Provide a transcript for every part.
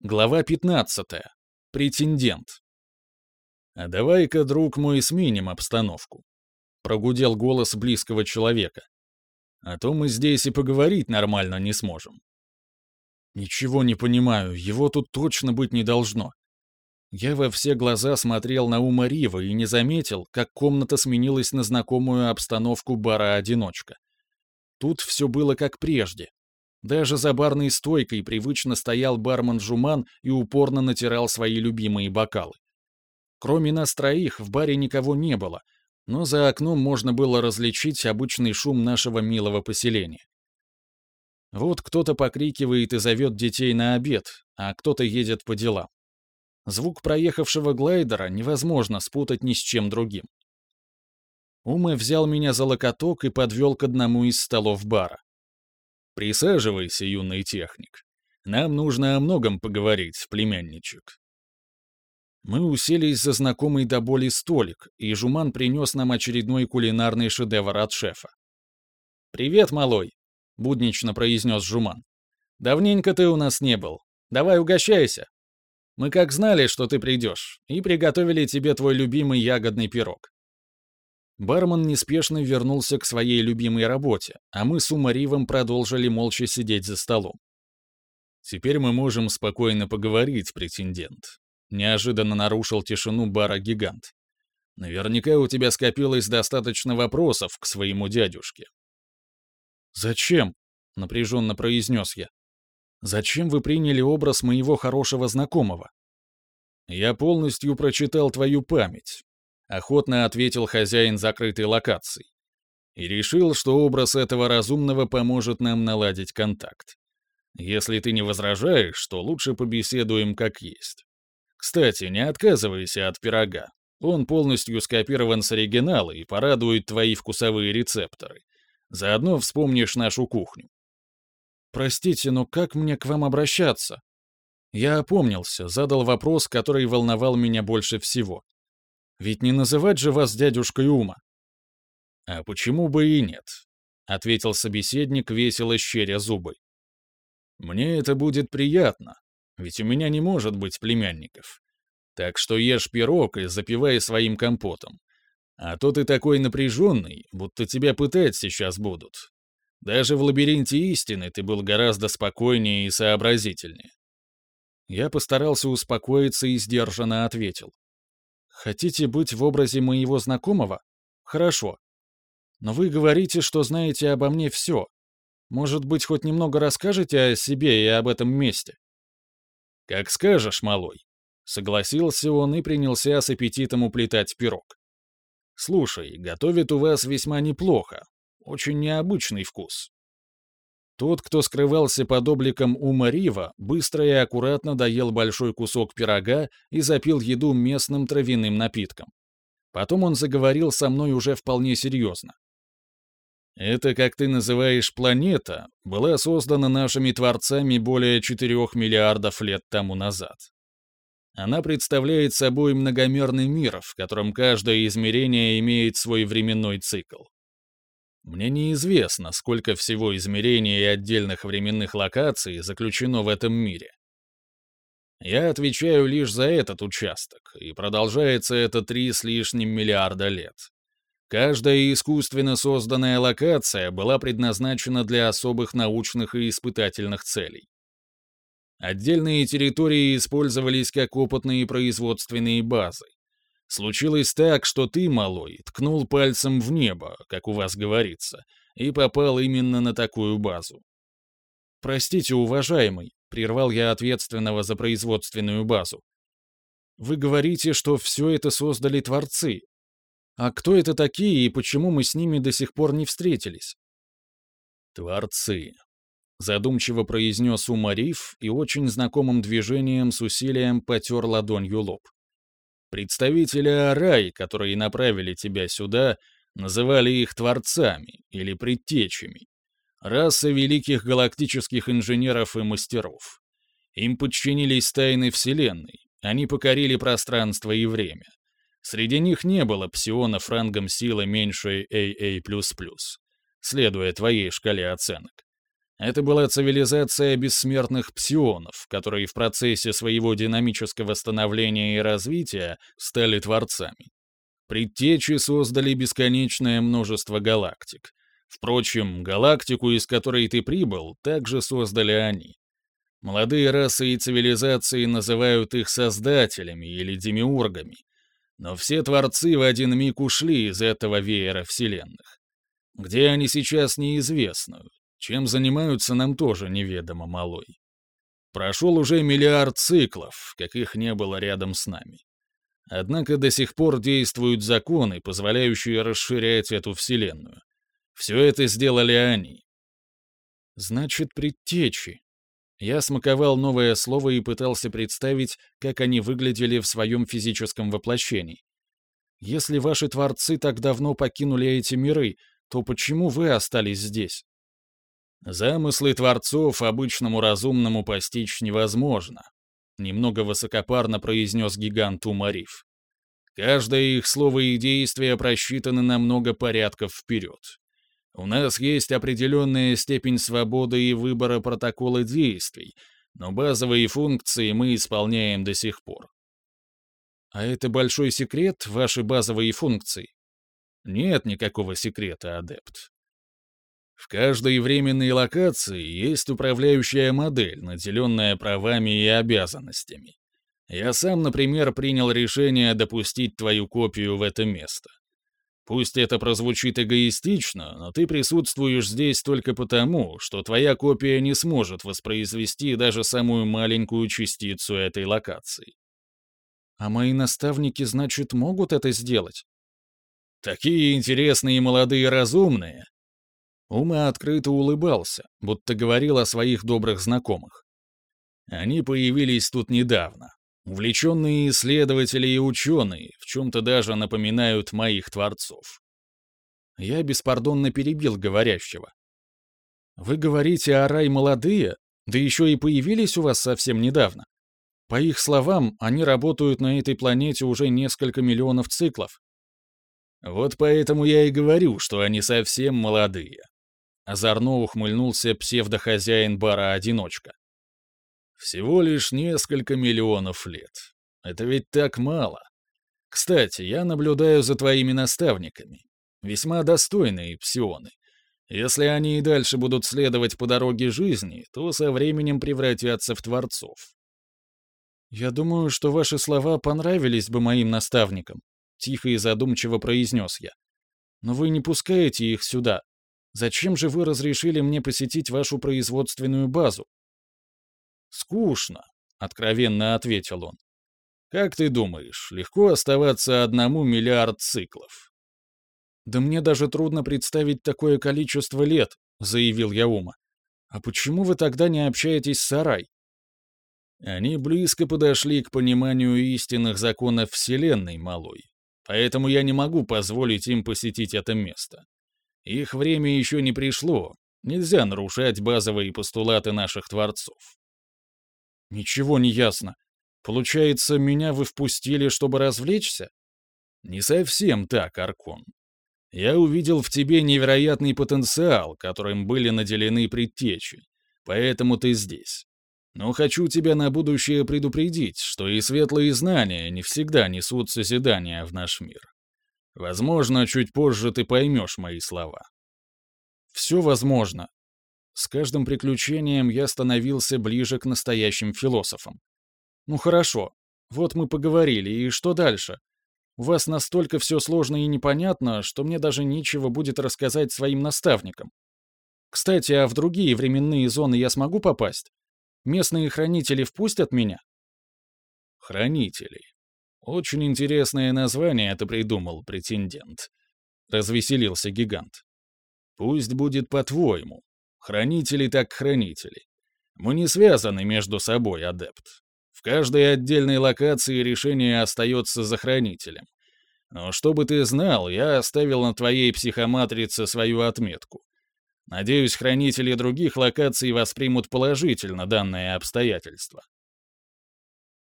Глава 15. Претендент. «А давай-ка, друг мой, сменим обстановку», — прогудел голос близкого человека. «А то мы здесь и поговорить нормально не сможем». «Ничего не понимаю, его тут точно быть не должно». Я во все глаза смотрел на Ума Рива и не заметил, как комната сменилась на знакомую обстановку бара-одиночка. Тут все было как прежде, даже за барной стойкой привычно стоял бармен Жуман и упорно натирал свои любимые бокалы. Кроме нас троих в баре никого не было, но за окном можно было различить обычный шум нашего милого поселения. Вот кто-то покрикивает и зовет детей на обед, а кто-то едет по делам. Звук проехавшего глайдера невозможно спутать ни с чем другим. Уме взял меня за локоток и подвел к одному из столов бара. Присаживайся, юный техник. Нам нужно о многом поговорить, племянничек. Мы уселись за знакомый до боли столик, и Жуман принес нам очередной кулинарный шедевр от шефа. «Привет, малой», — буднично произнес Жуман. «Давненько ты у нас не был. Давай угощайся. Мы как знали, что ты придешь, и приготовили тебе твой любимый ягодный пирог. Бармен неспешно вернулся к своей любимой работе, а мы с Умаривом продолжили молча сидеть за столом. «Теперь мы можем спокойно поговорить, претендент», — неожиданно нарушил тишину бара гигант. «Наверняка у тебя скопилось достаточно вопросов к своему дядюшке». «Зачем?» — напряженно произнес я. «Зачем вы приняли образ моего хорошего знакомого?» «Я полностью прочитал твою память, охотно ответил хозяин закрытой локации. И решил, что образ этого разумного поможет нам наладить контакт. Если ты не возражаешь, то лучше побеседуем как есть. Кстати, не отказывайся от пирога. Он полностью скопирован с оригинала и порадует твои вкусовые рецепторы. Заодно вспомнишь нашу кухню. Простите, но как мне к вам обращаться? Я опомнился, задал вопрос, который волновал меня больше всего. Ведь не называть же вас дядюшкой Ума. А почему бы и нет? ответил собеседник, весело щеря зубы. Мне это будет приятно, ведь у меня не может быть племянников. Так что ешь пирог и запивай своим компотом. А то ты такой напряженный, будто тебя пытать сейчас будут. Даже в лабиринте истины ты был гораздо спокойнее и сообразительнее. Я постарался успокоиться и сдержанно ответил. Хотите быть в образе моего знакомого? Хорошо. Но вы говорите, что знаете обо мне все. Может быть, хоть немного расскажете о себе и об этом месте? Как скажешь, малой. Согласился он и принялся с аппетитом уплетать пирог. Слушай, готовит у вас весьма неплохо. Очень необычный вкус. Тот, кто скрывался под обликом Ума Рива, быстро и аккуратно доел большой кусок пирога и запил еду местным травяным напитком. Потом он заговорил со мной уже вполне серьезно. «Это, как ты называешь, планета, была создана нашими творцами более 4 миллиардов лет тому назад. Она представляет собой многомерный мир, в котором каждое измерение имеет свой временной цикл. Мне неизвестно, сколько всего измерений и отдельных временных локаций заключено в этом мире. Я отвечаю лишь за этот участок, и продолжается это три с лишним миллиарда лет. Каждая искусственно созданная локация была предназначена для особых научных и испытательных целей. Отдельные территории использовались как опытные производственные базы. Случилось так, что ты, малой, ткнул пальцем в небо, как у вас говорится, и попал именно на такую базу. «Простите, уважаемый», — прервал я ответственного за производственную базу. «Вы говорите, что все это создали творцы. А кто это такие и почему мы с ними до сих пор не встретились?» «Творцы», — задумчиво произнес Умариф и очень знакомым движением с усилием потер ладонью лоб. Представители Арай, которые направили тебя сюда, называли их творцами или предтечами. Раса великих галактических инженеров и мастеров. Им подчинились тайны Вселенной, они покорили пространство и время. Среди них не было псионов рангом силы меньше AA++, следуя твоей шкале оценок. Это была цивилизация бессмертных псионов, которые в процессе своего динамического становления и развития стали творцами. Предтечи создали бесконечное множество галактик. Впрочем, галактику, из которой ты прибыл, также создали они. Молодые расы и цивилизации называют их создателями или демиургами. Но все творцы в один миг ушли из этого веера вселенных. Где они сейчас, неизвестно. Чем занимаются, нам тоже неведомо, малой. Прошел уже миллиард циклов, каких не было рядом с нами. Однако до сих пор действуют законы, позволяющие расширять эту вселенную. Все это сделали они. Значит, предтечи. Я смаковал новое слово и пытался представить, как они выглядели в своем физическом воплощении. Если ваши творцы так давно покинули эти миры, то почему вы остались здесь? Замыслы творцов обычному разумному постичь невозможно, немного высокопарно произнес гигант Умариф. Каждое их слово и действие просчитаны на много порядков вперед. У нас есть определенная степень свободы и выбора протокола действий, но базовые функции мы исполняем до сих пор. А это большой секрет, ваши базовые функции? Нет никакого секрета, адепт. В каждой временной локации есть управляющая модель, наделенная правами и обязанностями. Я сам, например, принял решение допустить твою копию в это место. Пусть это прозвучит эгоистично, но ты присутствуешь здесь только потому, что твоя копия не сможет воспроизвести даже самую маленькую частицу этой локации. А мои наставники, значит, могут это сделать? Такие интересные молодые разумные. Ума открыто улыбался, будто говорил о своих добрых знакомых. Они появились тут недавно. Увлеченные исследователи и ученые в чем-то даже напоминают моих творцов. Я беспардонно перебил говорящего. «Вы говорите, о рай молодые? Да еще и появились у вас совсем недавно. По их словам, они работают на этой планете уже несколько миллионов циклов. Вот поэтому я и говорю, что они совсем молодые. Озорно ухмыльнулся псевдохозяин бара-одиночка. Всего лишь несколько миллионов лет. Это ведь так мало. Кстати, я наблюдаю за твоими наставниками. Весьма достойные псионы. Если они и дальше будут следовать по дороге жизни, то со временем превратятся в творцов. «Я думаю, что ваши слова понравились бы моим наставникам», — тихо и задумчиво произнес я. «Но вы не пускаете их сюда. Зачем же вы разрешили мне посетить вашу производственную базу? «Скучно», — откровенно ответил он. «Как ты думаешь, легко оставаться одному миллиард циклов?» «Да мне даже трудно представить такое количество лет», — заявил я Ума. «А почему вы тогда не общаетесь с Сарай?» Они близко подошли к пониманию истинных законов Вселенной, малой. Поэтому я не могу позволить им посетить это место. Их время еще не пришло. Нельзя нарушать базовые постулаты наших творцов. Ничего не ясно. Получается, меня вы впустили, чтобы развлечься? Не совсем так, Аркон. Я увидел в тебе невероятный потенциал, которым были наделены предтечи. Поэтому ты здесь. Но хочу тебя на будущее предупредить, что и светлые знания не всегда несут созидания в наш мир. Возможно, чуть позже ты поймешь мои слова. Все возможно, с каждым приключением я становился ближе к настоящим философам. Ну хорошо, вот мы поговорили, и что дальше? У вас настолько все сложно и непонятно, что мне даже нечего будет рассказать своим наставникам. Кстати, а в другие временные зоны я смогу попасть? Местные хранители впустят меня? Хранители. Очень интересное название ты придумал, претендент. Развеселился гигант. Пусть будет по-твоему. Хранители так хранители. Мы не связаны между собой, адепт. В каждой отдельной локации решение остается за хранителем. Но чтобы ты знал, я оставил на твоей психоматрице свою отметку. Надеюсь, хранители других локаций воспримут положительно данное обстоятельство.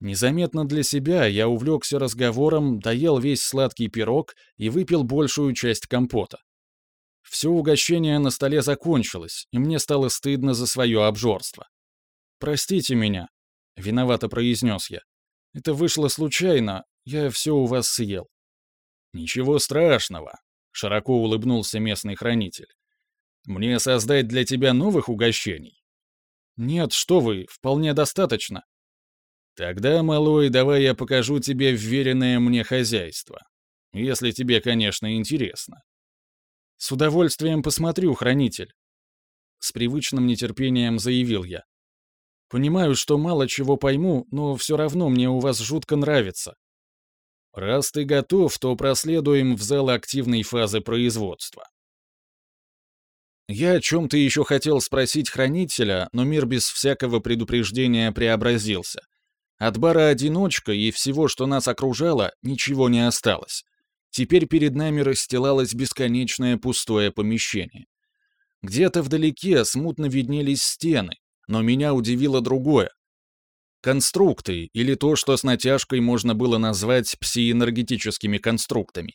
Незаметно для себя я увлекся разговором, доел весь сладкий пирог и выпил большую часть компота. Все угощение на столе закончилось, и мне стало стыдно за свое обжорство. «Простите меня», — виновато произнес я. «Это вышло случайно, я все у вас съел». «Ничего страшного», — широко улыбнулся местный хранитель. «Мне создать для тебя новых угощений?» «Нет, что вы, вполне достаточно». «Тогда, малой, давай я покажу тебе вверенное мне хозяйство. Если тебе, конечно, интересно». «С удовольствием посмотрю, хранитель», — с привычным нетерпением заявил я. «Понимаю, что мало чего пойму, но все равно мне у вас жутко нравится». «Раз ты готов, то проследуем в зал активной фазы производства». Я о чем-то еще хотел спросить хранителя, но мир без всякого предупреждения преобразился. От бара «Одиночка» и всего, что нас окружало, ничего не осталось. Теперь перед нами расстилалось бесконечное пустое помещение. Где-то вдалеке смутно виднелись стены, но меня удивило другое. Конструкты, или то, что с натяжкой можно было назвать псиэнергетическими конструктами.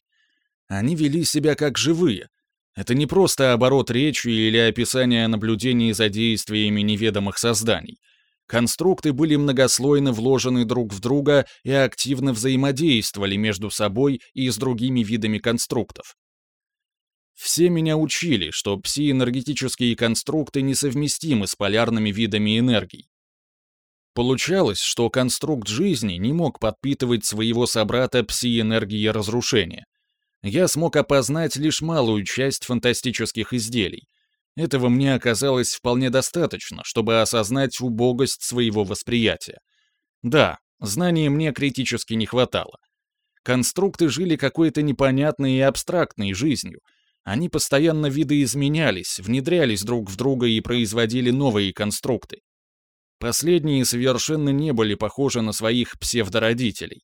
Они вели себя как живые. Это не просто оборот речи или описание наблюдений за действиями неведомых созданий — Конструкты были многослойно вложены друг в друга и активно взаимодействовали между собой и с другими видами конструктов. Все меня учили, что псиэнергетические конструкты несовместимы с полярными видами энергий. Получалось, что конструкт жизни не мог подпитывать своего собрата псиэнергией разрушения. Я смог опознать лишь малую часть фантастических изделий, этого мне оказалось вполне достаточно, чтобы осознать убогость своего восприятия. Да, знаний мне критически не хватало. Конструкты жили какой-то непонятной и абстрактной жизнью. Они постоянно видоизменялись, внедрялись друг в друга и производили новые конструкты. Последние совершенно не были похожи на своих псевдородителей.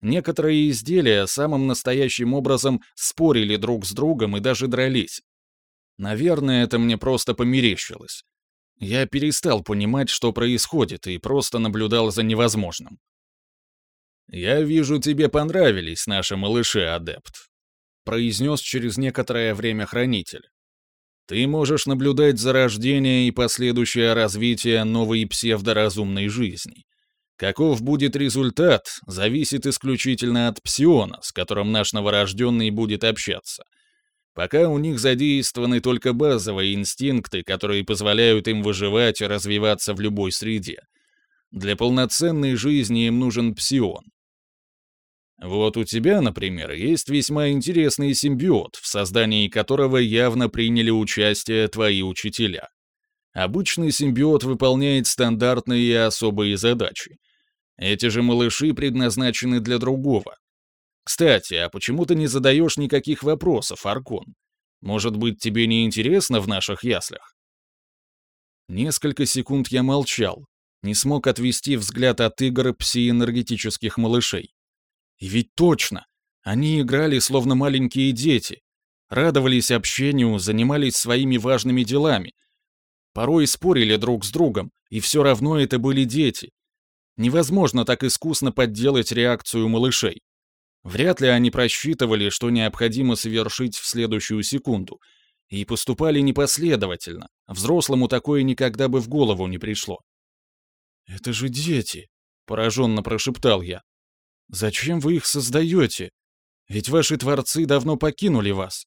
Некоторые изделия самым настоящим образом спорили друг с другом и даже дрались. Наверное, это мне просто померещилось. Я перестал понимать, что происходит, и просто наблюдал за невозможным. «Я вижу, тебе понравились наши малыши, адепт», — произнес через некоторое время хранитель. «Ты можешь наблюдать за рождение и последующее развитие новой псевдоразумной жизни. Каков будет результат, зависит исключительно от псиона, с которым наш новорожденный будет общаться — Пока у них задействованы только базовые инстинкты, которые позволяют им выживать и развиваться в любой среде. Для полноценной жизни им нужен псион. Вот у тебя, например, есть весьма интересный симбиот, в создании которого явно приняли участие твои учителя. Обычный симбиот выполняет стандартные и особые задачи. Эти же малыши предназначены для другого, кстати, а почему ты не задаешь никаких вопросов, Аркон? Может быть, тебе не интересно в наших яслях?» Несколько секунд я молчал, не смог отвести взгляд от игр псиэнергетических малышей. И ведь точно! Они играли, словно маленькие дети, радовались общению, занимались своими важными делами. Порой спорили друг с другом, и все равно это были дети. Невозможно так искусно подделать реакцию малышей. Вряд ли они просчитывали, что необходимо совершить в следующую секунду, и поступали непоследовательно. Взрослому такое никогда бы в голову не пришло. «Это же дети!» — пораженно прошептал я. «Зачем вы их создаете? Ведь ваши творцы давно покинули вас».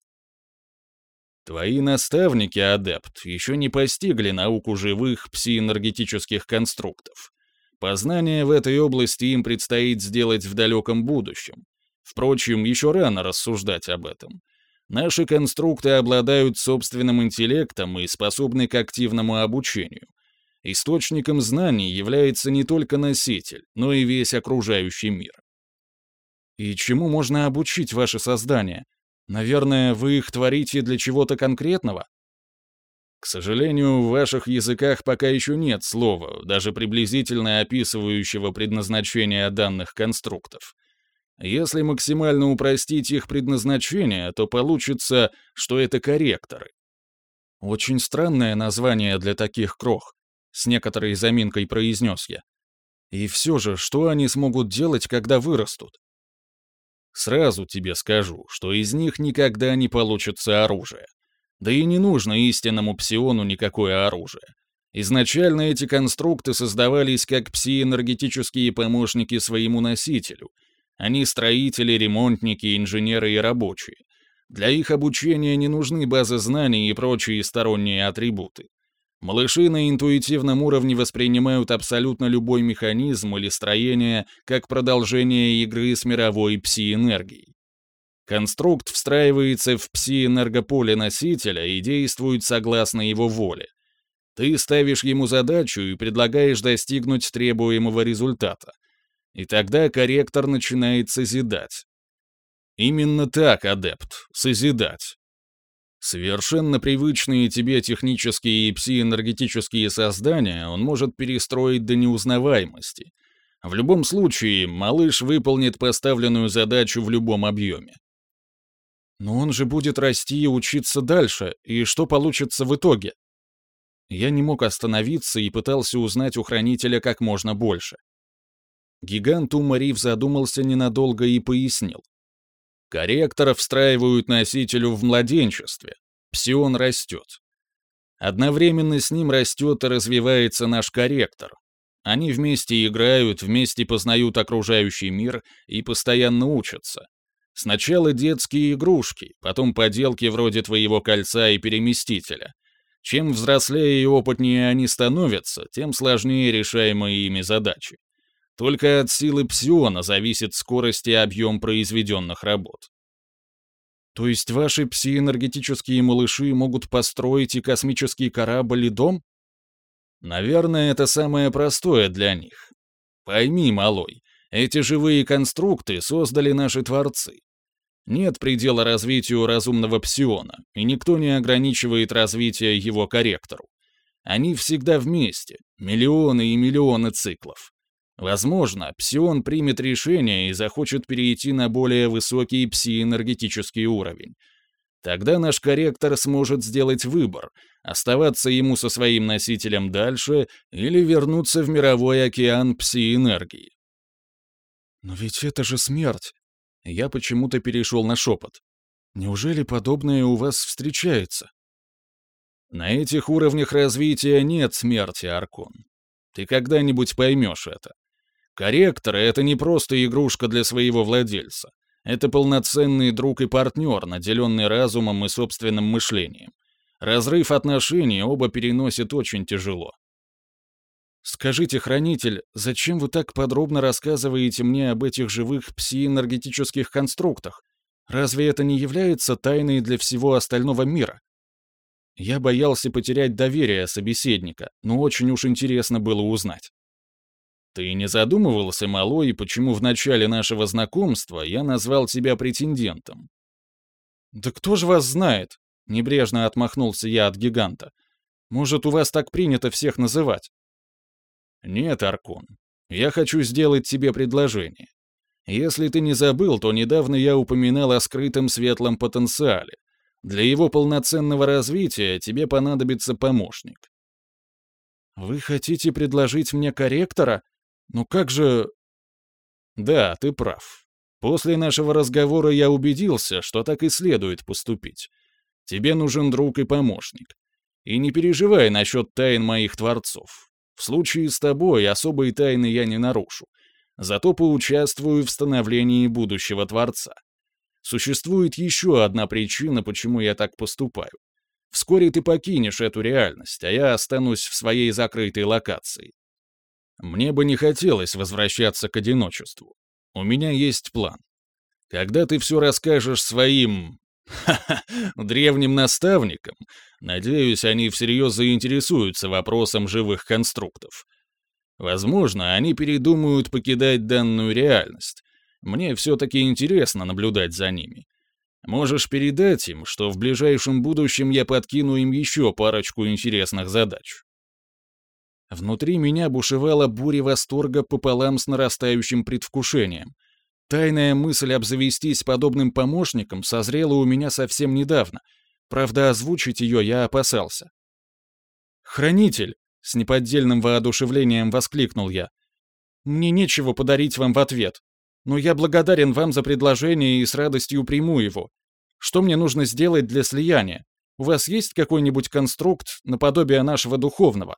Твои наставники, адепт, еще не постигли науку живых псиэнергетических конструктов. Познание в этой области им предстоит сделать в далеком будущем, Впрочем, еще рано рассуждать об этом. Наши конструкты обладают собственным интеллектом и способны к активному обучению. Источником знаний является не только носитель, но и весь окружающий мир. И чему можно обучить ваше создание? Наверное, вы их творите для чего-то конкретного? К сожалению, в ваших языках пока еще нет слова, даже приблизительно описывающего предназначение данных конструктов. Если максимально упростить их предназначение, то получится, что это корректоры. Очень странное название для таких крох, с некоторой заминкой произнес я. И все же, что они смогут делать, когда вырастут? Сразу тебе скажу, что из них никогда не получится оружие. Да и не нужно истинному псиону никакое оружие. Изначально эти конструкты создавались как псиэнергетические помощники своему носителю. Они строители, ремонтники, инженеры и рабочие. Для их обучения не нужны базы знаний и прочие сторонние атрибуты. Малыши на интуитивном уровне воспринимают абсолютно любой механизм или строение как продолжение игры с мировой пси-энергией. Конструкт встраивается в пси-энергополе носителя и действует согласно его воле. Ты ставишь ему задачу и предлагаешь достигнуть требуемого результата. И тогда корректор начинает созидать. Именно так, адепт, созидать. Совершенно привычные тебе технические и псиэнергетические создания он может перестроить до неузнаваемости. В любом случае, малыш выполнит поставленную задачу в любом объеме. Но он же будет расти и учиться дальше, и что получится в итоге? Я не мог остановиться и пытался узнать у хранителя как можно больше. Гигант Умарив задумался ненадолго и пояснил. Корректор встраивают носителю в младенчестве. Псион растет. Одновременно с ним растет и развивается наш корректор. Они вместе играют, вместе познают окружающий мир и постоянно учатся. Сначала детские игрушки, потом поделки вроде твоего кольца и переместителя. Чем взрослее и опытнее они становятся, тем сложнее решаемые ими задачи. Только от силы псиона зависит скорость и объем произведенных работ. То есть ваши псиэнергетические малыши могут построить и космический корабль, и дом? Наверное, это самое простое для них. Пойми, малой, эти живые конструкты создали наши творцы. Нет предела развитию разумного псиона, и никто не ограничивает развитие его корректору. Они всегда вместе, миллионы и миллионы циклов. Возможно, псион примет решение и захочет перейти на более высокий псиэнергетический уровень. Тогда наш корректор сможет сделать выбор, оставаться ему со своим носителем дальше или вернуться в мировой океан пси-энергии. «Но ведь это же смерть!» Я почему-то перешел на шепот. «Неужели подобное у вас встречается?» «На этих уровнях развития нет смерти, Аркон. Ты когда-нибудь поймешь это. Корректоры — это не просто игрушка для своего владельца. Это полноценный друг и партнер, наделенный разумом и собственным мышлением. Разрыв отношений оба переносят очень тяжело. «Скажите, хранитель, зачем вы так подробно рассказываете мне об этих живых псиэнергетических конструктах? Разве это не является тайной для всего остального мира?» Я боялся потерять доверие собеседника, но очень уж интересно было узнать. «Ты не задумывался, малой, почему в начале нашего знакомства я назвал тебя претендентом?» «Да кто же вас знает?» — небрежно отмахнулся я от гиганта. «Может, у вас так принято всех называть?» «Нет, Аркон, я хочу сделать тебе предложение. Если ты не забыл, то недавно я упоминал о скрытом светлом потенциале. Для его полноценного развития тебе понадобится помощник». «Вы хотите предложить мне корректора? Ну как же...» «Да, ты прав. После нашего разговора я убедился, что так и следует поступить. Тебе нужен друг и помощник. И не переживай насчет тайн моих творцов. В случае с тобой особые тайны я не нарушу. Зато поучаствую в становлении будущего Творца. Существует еще одна причина, почему я так поступаю. Вскоре ты покинешь эту реальность, а я останусь в своей закрытой локации. Мне бы не хотелось возвращаться к одиночеству. У меня есть план. Когда ты все расскажешь своим древним наставникам, надеюсь, они всерьез заинтересуются вопросом живых конструктов. Возможно, они передумают покидать данную реальность. Мне все-таки интересно наблюдать за ними. Можешь передать им, что в ближайшем будущем я подкину им еще парочку интересных задач. Внутри меня бушевала буря восторга пополам с нарастающим предвкушением — Тайная мысль обзавестись подобным помощником созрела у меня совсем недавно. Правда, озвучить ее я опасался. «Хранитель!» — с неподдельным воодушевлением воскликнул я. «Мне нечего подарить вам в ответ, но я благодарен вам за предложение и с радостью приму его. Что мне нужно сделать для слияния? У вас есть какой-нибудь конструкт наподобие нашего духовного?»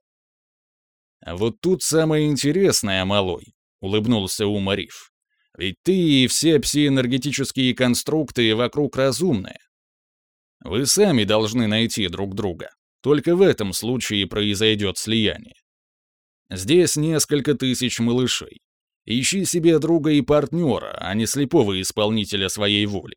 «А вот тут самое интересное, малой», — улыбнулся Умариф. «Ведь ты и все псиэнергетические конструкты вокруг разумные. Вы сами должны найти друг друга. Только в этом случае произойдет слияние. Здесь несколько тысяч малышей. Ищи себе друга и партнера, а не слепого исполнителя своей воли.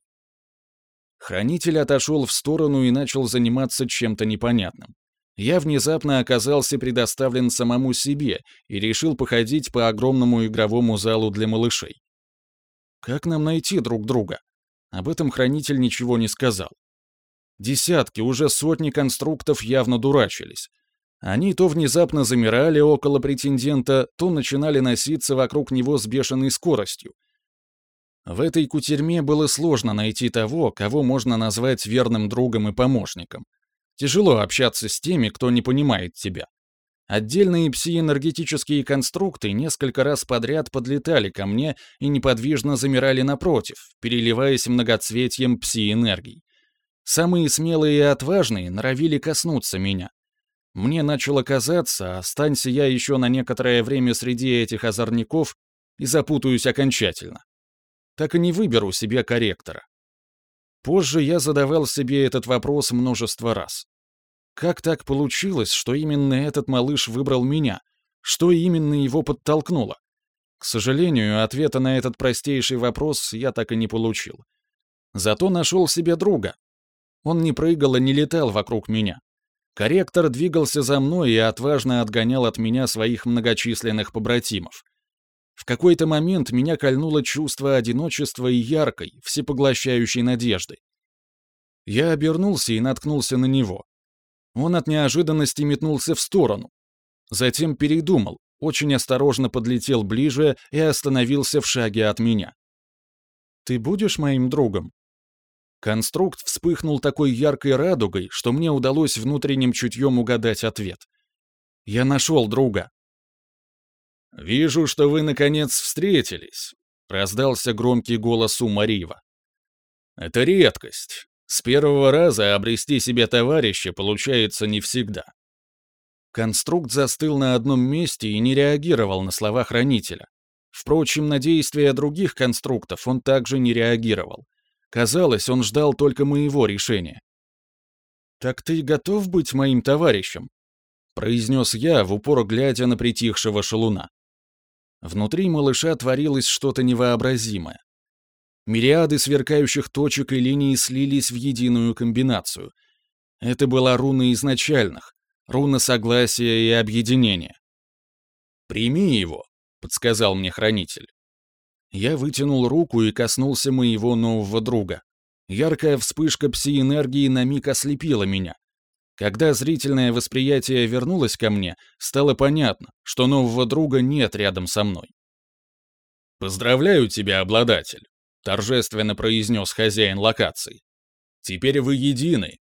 Хранитель отошел в сторону и начал заниматься чем-то непонятным. Я внезапно оказался предоставлен самому себе и решил походить по огромному игровому залу для малышей. Как нам найти друг друга? Об этом хранитель ничего не сказал. Десятки, уже сотни конструктов явно дурачились. Они то внезапно замирали около претендента, то начинали носиться вокруг него с бешеной скоростью. В этой кутерьме было сложно найти того, кого можно назвать верным другом и помощником. Тяжело общаться с теми, кто не понимает тебя. Отдельные псиэнергетические конструкты несколько раз подряд подлетали ко мне и неподвижно замирали напротив, переливаясь многоцветием пси-энергий. Самые смелые и отважные норовили коснуться меня. Мне начало казаться, останься я еще на некоторое время среди этих озорников и запутаюсь окончательно. Так и не выберу себе корректора. Позже я задавал себе этот вопрос множество раз. Как так получилось, что именно этот малыш выбрал меня? Что именно его подтолкнуло? К сожалению, ответа на этот простейший вопрос я так и не получил. Зато нашел себе друга, он не прыгал и не летал вокруг меня. Корректор двигался за мной и отважно отгонял от меня своих многочисленных побратимов. В какой-то момент меня кольнуло чувство одиночества и яркой, всепоглощающей надежды. Я обернулся и наткнулся на него. Он от неожиданности метнулся в сторону. Затем передумал, очень осторожно подлетел ближе и остановился в шаге от меня. «Ты будешь моим другом?» Конструкт вспыхнул такой яркой радугой, что мне удалось внутренним чутьем угадать ответ. Я нашел друга. «Вижу, что вы, наконец, встретились», — раздался громкий голос у Марива. «Это редкость. С первого раза обрести себе товарища получается не всегда». Конструкт застыл на одном месте и не реагировал на слова хранителя. Впрочем, на действия других конструктов он также не реагировал. Казалось, он ждал только моего решения. «Так ты готов быть моим товарищем?» — произнес я, в упор глядя на притихшего шалуна. Внутри малыша творилось что-то невообразимое. Мириады сверкающих точек и линий слились в единую комбинацию. Это была руна изначальных, руна согласия и объединения. «Прими его», — подсказал мне хранитель. Я вытянул руку и коснулся моего нового друга. Яркая вспышка пси-энергии на миг ослепила меня. Когда зрительное восприятие вернулось ко мне, стало понятно, что нового друга нет рядом со мной. «Поздравляю тебя, обладатель», — торжественно произнес хозяин локации. «Теперь вы едины,